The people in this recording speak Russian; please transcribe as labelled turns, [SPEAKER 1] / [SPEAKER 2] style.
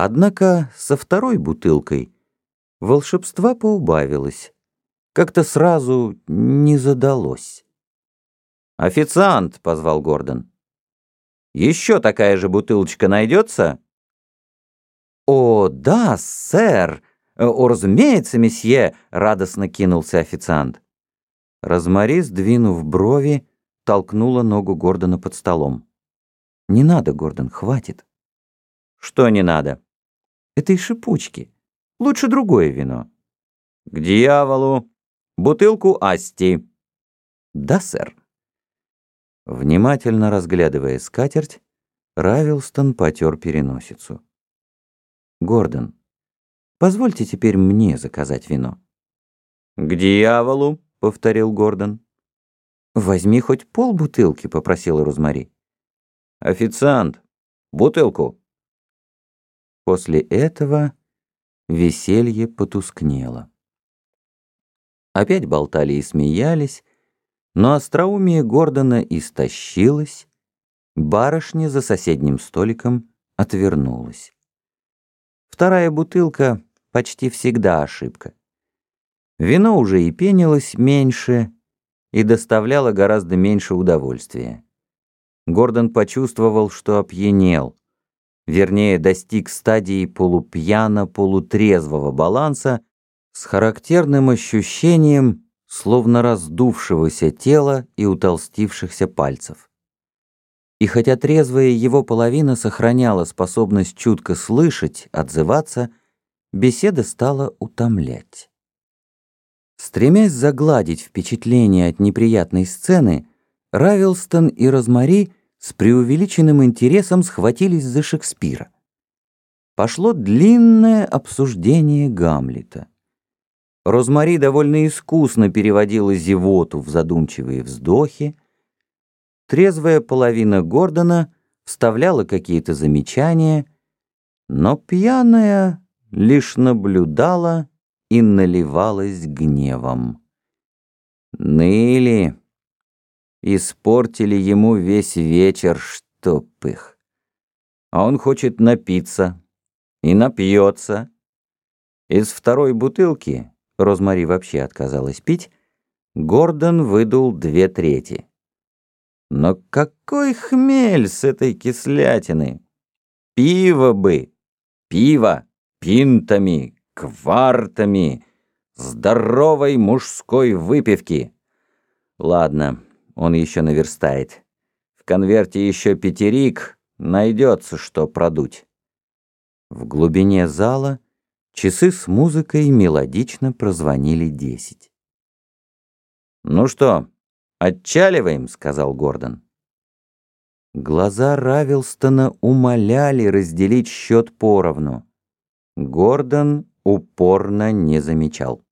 [SPEAKER 1] Однако со второй бутылкой волшебства поубавилось. Как-то сразу не задалось. «Официант!» — позвал Гордон. «Еще такая же бутылочка найдется?» «О, да, сэр! О, разумеется, месье!» — радостно кинулся официант. Розмари, сдвинув брови, толкнула ногу Гордона под столом. «Не надо, Гордон, хватит». «Что не надо?» «Этой шипучки. Лучше другое вино». «К дьяволу! Бутылку Асти!» «Да, сэр». Внимательно разглядывая скатерть, Равилстон потер переносицу. «Гордон, позвольте теперь мне заказать вино». «К дьяволу!» — повторил Гордон. «Возьми хоть полбутылки», — попросила Розмари. «Официант, бутылку». После этого веселье потускнело. Опять болтали и смеялись, но остроумие Гордона истощилось, барышня за соседним столиком отвернулась. Вторая бутылка почти всегда ошибка. Вино уже и пенилось меньше и доставляло гораздо меньше удовольствия. Гордон почувствовал, что опьянел, вернее, достиг стадии полупьяно-полутрезвого баланса с характерным ощущением, словно раздувшегося тела и утолстившихся пальцев. И хотя трезвая его половина сохраняла способность чутко слышать, отзываться, беседа стала утомлять. Стремясь загладить впечатление от неприятной сцены, Равилстон и Розмари с преувеличенным интересом схватились за Шекспира. Пошло длинное обсуждение Гамлета. Розмари довольно искусно переводила зевоту в задумчивые вздохи. Трезвая половина Гордона вставляла какие-то замечания, но пьяная лишь наблюдала и наливалась гневом. Ныли, испортили ему весь вечер, чтоб их. А он хочет напиться и напьется. Из второй бутылки Розмари вообще отказалась пить, Гордон выдул две трети. Но какой хмель с этой кислятины! Пиво бы! Пиво! Пинтами, квартами, здоровой мужской выпивки. Ладно, он еще наверстает. В конверте еще пятерик, найдется, что продуть. В глубине зала Часы с музыкой мелодично прозвонили десять. «Ну что, отчаливаем?» — сказал Гордон. Глаза Равилстона умоляли разделить счет поровну. Гордон упорно не замечал.